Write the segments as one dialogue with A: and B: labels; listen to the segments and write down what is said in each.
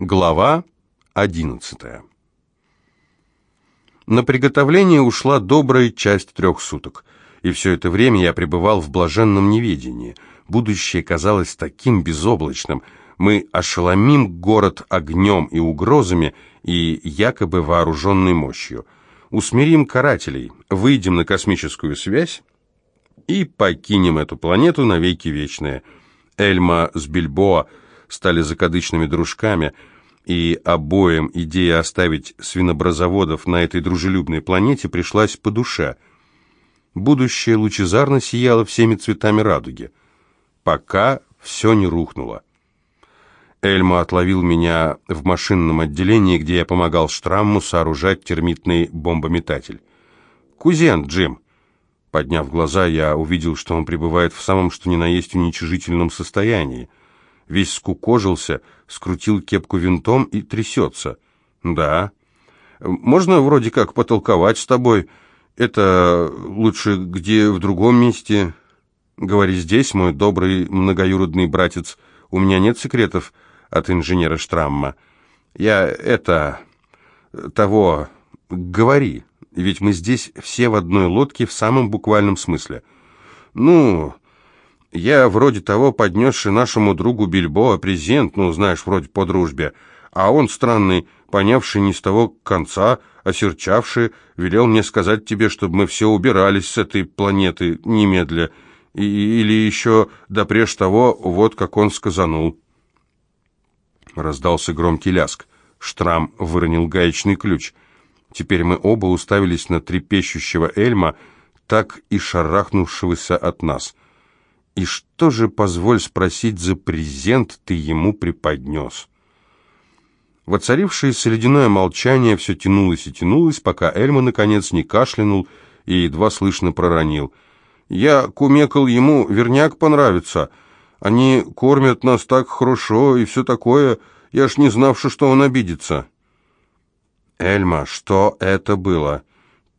A: Глава 11 На приготовление ушла добрая часть трех суток, и все это время я пребывал в блаженном неведении. Будущее казалось таким безоблачным. Мы ошеломим город огнем и угрозами и якобы вооруженной мощью. Усмирим карателей, выйдем на космическую связь и покинем эту планету навеки вечные. Эльма с Бильбоа стали закадычными дружками, и обоим идея оставить свинобразоводов на этой дружелюбной планете пришлась по душе. Будущее лучезарно сияло всеми цветами радуги, пока все не рухнуло. Эльма отловил меня в машинном отделении, где я помогал Штрамму сооружать термитный бомбометатель. «Кузен, Джим!» Подняв глаза, я увидел, что он пребывает в самом что ни на есть уничижительном состоянии весь скукожился, скрутил кепку винтом и трясется. «Да. Можно вроде как потолковать с тобой. Это лучше где в другом месте. Говори здесь, мой добрый многоюродный братец. У меня нет секретов от инженера Штрамма. Я это... того... Говори, ведь мы здесь все в одной лодке в самом буквальном смысле. Ну, я вроде того, поднесший нашему другу Бильбоа презент, ну, знаешь, вроде по дружбе, а он странный, понявший не с того конца, осерчавший, велел мне сказать тебе, чтобы мы все убирались с этой планеты немедля, и, или еще допреж того, вот как он сказанул. Раздался громкий ляск. Штрам выронил гаечный ключ. Теперь мы оба уставились на трепещущего Эльма, так и шарахнувшегося от нас — и что же, позволь спросить, за презент ты ему преподнес? Воцарившееся ледяное молчание все тянулось и тянулось, пока Эльма, наконец, не кашлянул и едва слышно проронил. «Я кумекал ему, верняк понравится. Они кормят нас так хорошо и все такое. Я ж не знавши, что он обидится». «Эльма, что это было?»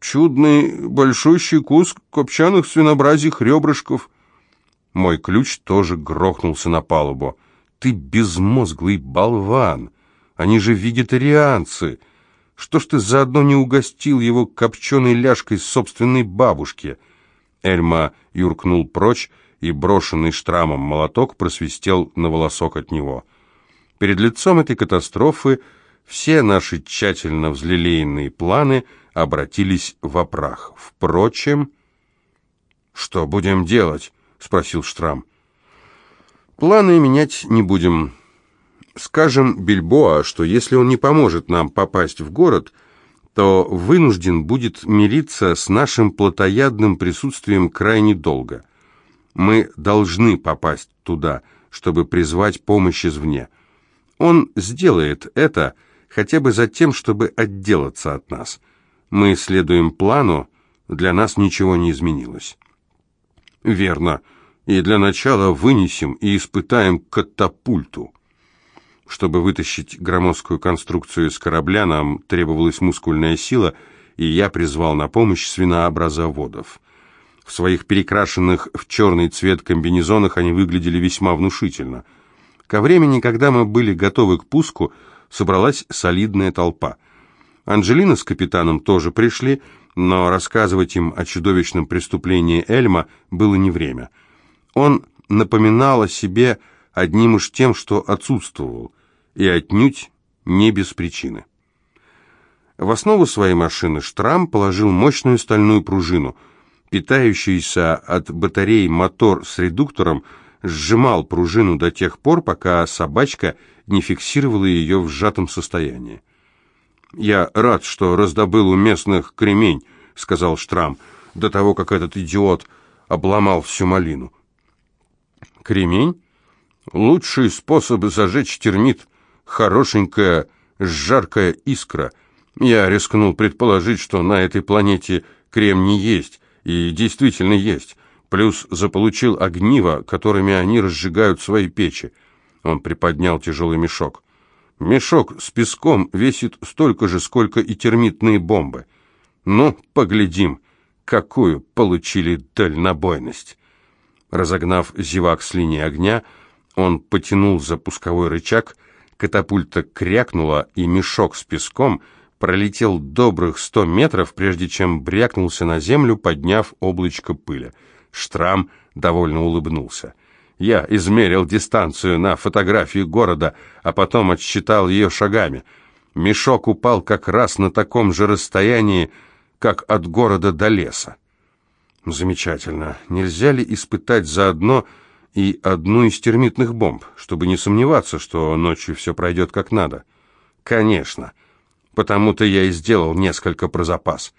A: «Чудный большущий куск копчаных свинобразих ребрышков». Мой ключ тоже грохнулся на палубу. «Ты безмозглый болван! Они же вегетарианцы! Что ж ты заодно не угостил его копченой ляжкой собственной бабушки?» Эльма юркнул прочь, и брошенный штрамом молоток просвистел на волосок от него. Перед лицом этой катастрофы все наши тщательно взлелеянные планы обратились в прах. Впрочем, что будем делать? Спросил Штрам. Планы менять не будем. Скажем Бильбоа, что если он не поможет нам попасть в город, то вынужден будет мириться с нашим плотоядным присутствием крайне долго. Мы должны попасть туда, чтобы призвать помощь извне. Он сделает это хотя бы за тем, чтобы отделаться от нас. Мы следуем плану, для нас ничего не изменилось. Верно и для начала вынесем и испытаем катапульту. Чтобы вытащить громоздкую конструкцию из корабля, нам требовалась мускульная сила, и я призвал на помощь свинообразоводов. В своих перекрашенных в черный цвет комбинезонах они выглядели весьма внушительно. Ко времени, когда мы были готовы к пуску, собралась солидная толпа. Анжелина с капитаном тоже пришли, но рассказывать им о чудовищном преступлении Эльма было не время — он напоминал о себе одним уж тем, что отсутствовал, и отнюдь не без причины. В основу своей машины Штрам положил мощную стальную пружину. Питающийся от батареи мотор с редуктором сжимал пружину до тех пор, пока собачка не фиксировала ее в сжатом состоянии. «Я рад, что раздобыл у местных кремень», — сказал Штрам, до того, как этот идиот обломал всю малину. Кремень? Лучший способ зажечь термит. Хорошенькая, жаркая искра. Я рискнул предположить, что на этой планете кремний есть, и действительно есть. Плюс заполучил огниво, которыми они разжигают свои печи. Он приподнял тяжелый мешок. Мешок с песком весит столько же, сколько и термитные бомбы. Ну, поглядим, какую получили дальнобойность. Разогнав зевак с линии огня, он потянул за пусковой рычаг, Катапульта крякнула, и мешок с песком пролетел добрых сто метров, прежде чем брякнулся на землю, подняв облачко пыли. Штрам довольно улыбнулся. Я измерил дистанцию на фотографии города, а потом отсчитал ее шагами. Мешок упал как раз на таком же расстоянии, как от города до леса. Замечательно. Нельзя ли испытать заодно и одну из термитных бомб, чтобы не сомневаться, что ночью все пройдет как надо? Конечно. Потому-то я и сделал несколько про запас.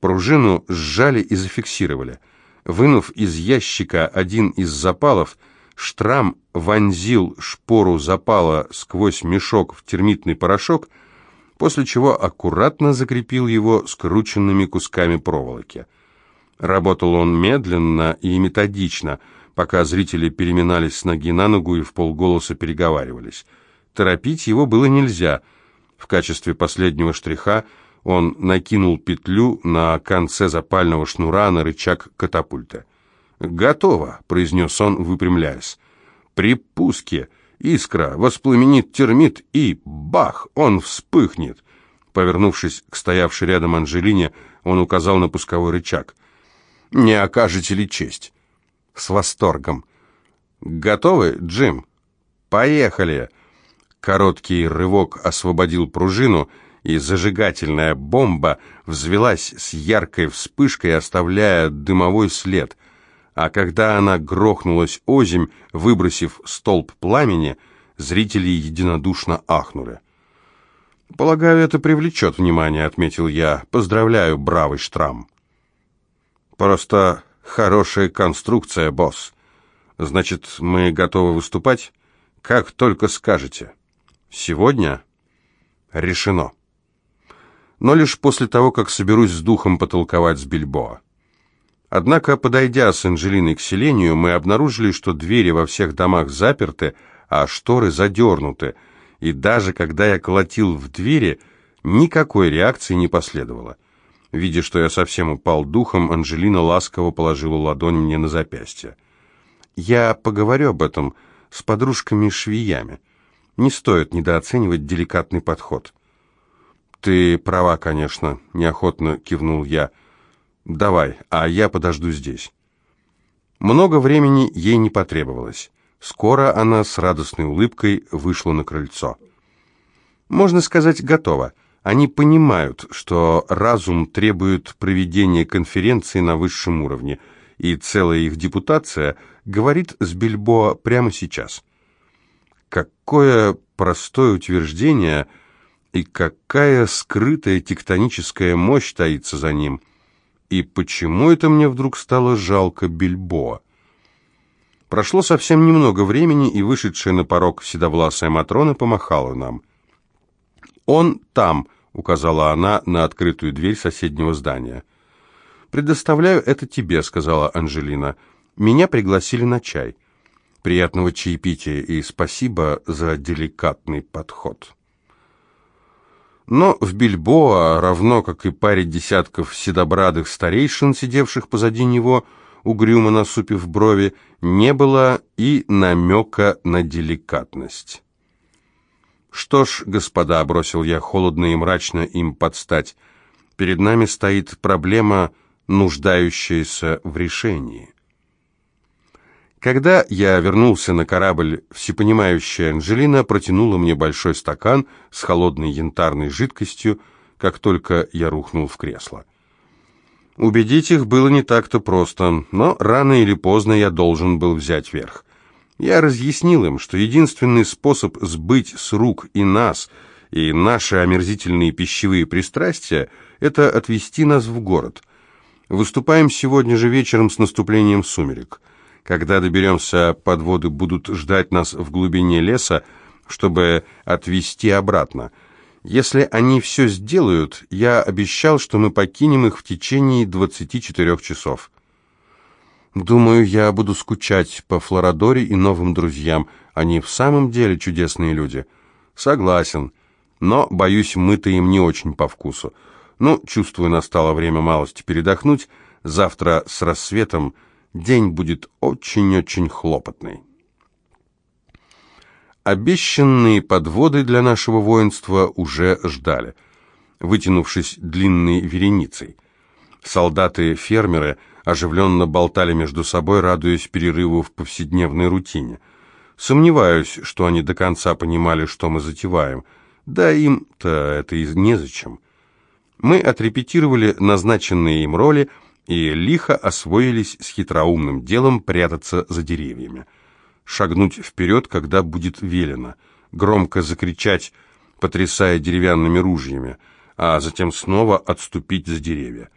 A: Пружину сжали и зафиксировали. Вынув из ящика один из запалов, Штрам вонзил шпору запала сквозь мешок в термитный порошок, после чего аккуратно закрепил его скрученными кусками проволоки. Работал он медленно и методично, пока зрители переминались с ноги на ногу и в полголоса переговаривались. Торопить его было нельзя. В качестве последнего штриха – он накинул петлю на конце запального шнура на рычаг катапульта. «Готово», — произнес он, выпрямляясь. «При пуске искра воспламенит термит, и бах, он вспыхнет». Повернувшись к стоявшей рядом Анжелине, он указал на пусковой рычаг. «Не окажете ли честь?» «С восторгом». «Готовы, Джим?» «Поехали!» Короткий рывок освободил пружину — и зажигательная бомба взвелась с яркой вспышкой, оставляя дымовой след. А когда она грохнулась озимь, выбросив столб пламени, зрители единодушно ахнули. «Полагаю, это привлечет внимание», — отметил я. «Поздравляю, бравый Штрам». «Просто хорошая конструкция, босс. Значит, мы готовы выступать? Как только скажете. Сегодня?» «Решено» но лишь после того, как соберусь с духом потолковать с Бильбоа. Однако, подойдя с Анжелиной к селению, мы обнаружили, что двери во всех домах заперты, а шторы задернуты, и даже когда я колотил в двери, никакой реакции не последовало. Видя, что я совсем упал духом, Анжелина ласково положила ладонь мне на запястье. «Я поговорю об этом с подружками-швеями. Не стоит недооценивать деликатный подход». «Ты права, конечно», — неохотно кивнул я. «Давай, а я подожду здесь». Много времени ей не потребовалось. Скоро она с радостной улыбкой вышла на крыльцо. Можно сказать, готово. Они понимают, что разум требует проведения конференции на высшем уровне, и целая их депутация говорит с Бильбоа прямо сейчас. Какое простое утверждение – и какая скрытая тектоническая мощь таится за ним. И почему это мне вдруг стало жалко Бильбоа? Прошло совсем немного времени, и вышедшая на порог седовласая Матрона помахала нам. «Он там», — указала она на открытую дверь соседнего здания. «Предоставляю это тебе», — сказала Анжелина. «Меня пригласили на чай. Приятного чаепития и спасибо за деликатный подход». Но в Бильбоа, равно как и паре десятков седобрадых старейшин, сидевших позади него, угрюмо насупив брови, не было и намека на деликатность. «Что ж, господа», — бросил я холодно и мрачно им подстать, — «перед нами стоит проблема, нуждающаяся в решении». Когда я вернулся на корабль, всепонимающая Анжелина протянула мне большой стакан с холодной янтарной жидкостью, как только я рухнул в кресло. Убедить их было не так-то просто, но рано или поздно я должен был взять верх. Я разъяснил им, что единственный способ сбыть с рук и нас, и наши омерзительные пищевые пристрастия, это отвезти нас в город. Выступаем сегодня же вечером с наступлением сумерек. Когда доберемся, подводы будут ждать нас в глубине леса, чтобы отвезти обратно. Если они все сделают, я обещал, что мы покинем их в течение 24 часов. Думаю, я буду скучать по Флорадоре и новым друзьям. Они в самом деле чудесные люди. Согласен. Но, боюсь, мы-то им не очень по вкусу. Ну, чувствую, настало время малости передохнуть. Завтра с рассветом День будет очень-очень хлопотный. Обещанные подводы для нашего воинства уже ждали, вытянувшись длинной вереницей. Солдаты-фермеры оживленно болтали между собой, радуясь перерыву в повседневной рутине. Сомневаюсь, что они до конца понимали, что мы затеваем. Да им-то это и незачем. Мы отрепетировали назначенные им роли и лихо освоились с хитроумным делом прятаться за деревьями. Шагнуть вперед, когда будет велено, громко закричать, потрясая деревянными ружьями, а затем снова отступить за деревья.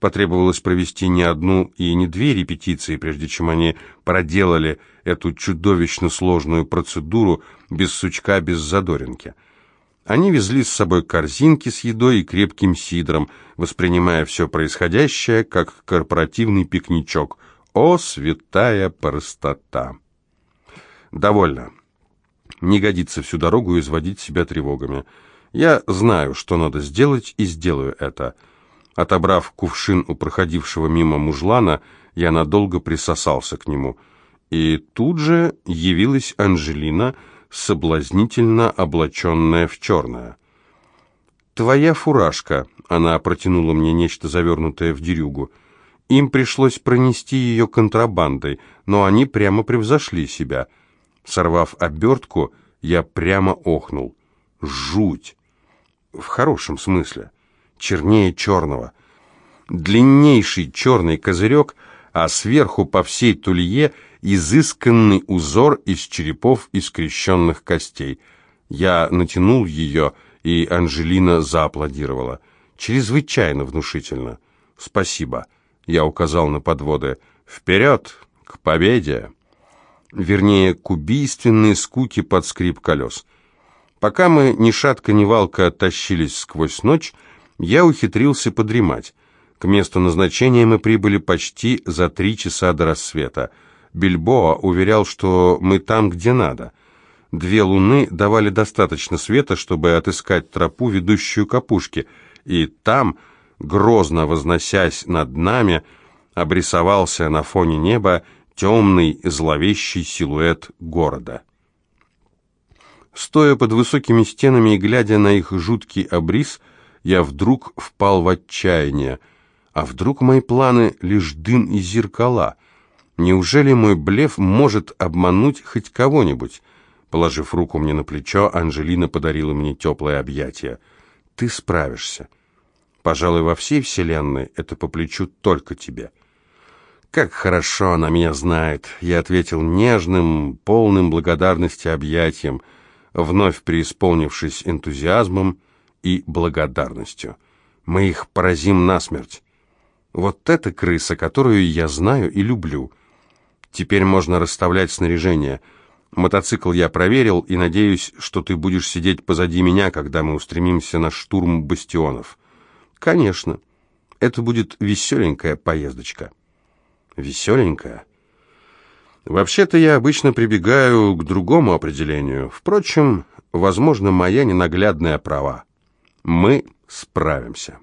A: Потребовалось провести не одну и не две репетиции, прежде чем они проделали эту чудовищно сложную процедуру без сучка, без задоринки. Они везли с собой корзинки с едой и крепким сидром, воспринимая все происходящее как корпоративный пикничок. О, святая простота! Довольно. Не годится всю дорогу изводить себя тревогами. Я знаю, что надо сделать, и сделаю это. Отобрав кувшин у проходившего мимо мужлана, я надолго присосался к нему. И тут же явилась Анжелина, соблазнительно облаченная в черное. «Твоя фуражка», — она протянула мне нечто завернутое в дерюгу. Им пришлось пронести ее контрабандой, но они прямо превзошли себя. Сорвав обертку, я прямо охнул. Жуть! В хорошем смысле. Чернее черного. Длиннейший черный козырек, а сверху по всей тулье — изысканный узор из черепов и скрещенных костей. Я натянул ее, и Анжелина зааплодировала. Чрезвычайно внушительно. «Спасибо», — я указал на подводы. «Вперед! К победе!» Вернее, к убийственной скуке под скрип колес. Пока мы ни шатка, ни валка тащились сквозь ночь, я ухитрился подремать. К месту назначения мы прибыли почти за три часа до рассвета. Бильбоа уверял, что мы там, где надо. Две луны давали достаточно света, чтобы отыскать тропу, ведущую к опушке, и там, грозно возносясь над нами, обрисовался на фоне неба темный зловещий силуэт города. Стоя под высокими стенами и глядя на их жуткий обрис, я вдруг впал в отчаяние. А вдруг мои планы — лишь дым и зеркала — Неужели мой блеф может обмануть хоть кого-нибудь? Положив руку мне на плечо, Анжелина подарила мне теплое объятие. Ты справишься. Пожалуй, во всей вселенной это по плечу только тебе. Как хорошо она меня знает. Я ответил нежным, полным благодарности объятием, вновь преисполнившись энтузиазмом и благодарностью. Мы их поразим насмерть. Вот эта крыса, которую я знаю и люблю. Теперь можно расставлять снаряжение. Мотоцикл я проверил и надеюсь, что ты будешь сидеть позади меня, когда мы устремимся на штурм бастионов. Конечно. Это будет веселенькая поездочка. Веселенькая? Вообще-то я обычно прибегаю к другому определению. Впрочем, возможно, моя ненаглядная права. Мы справимся.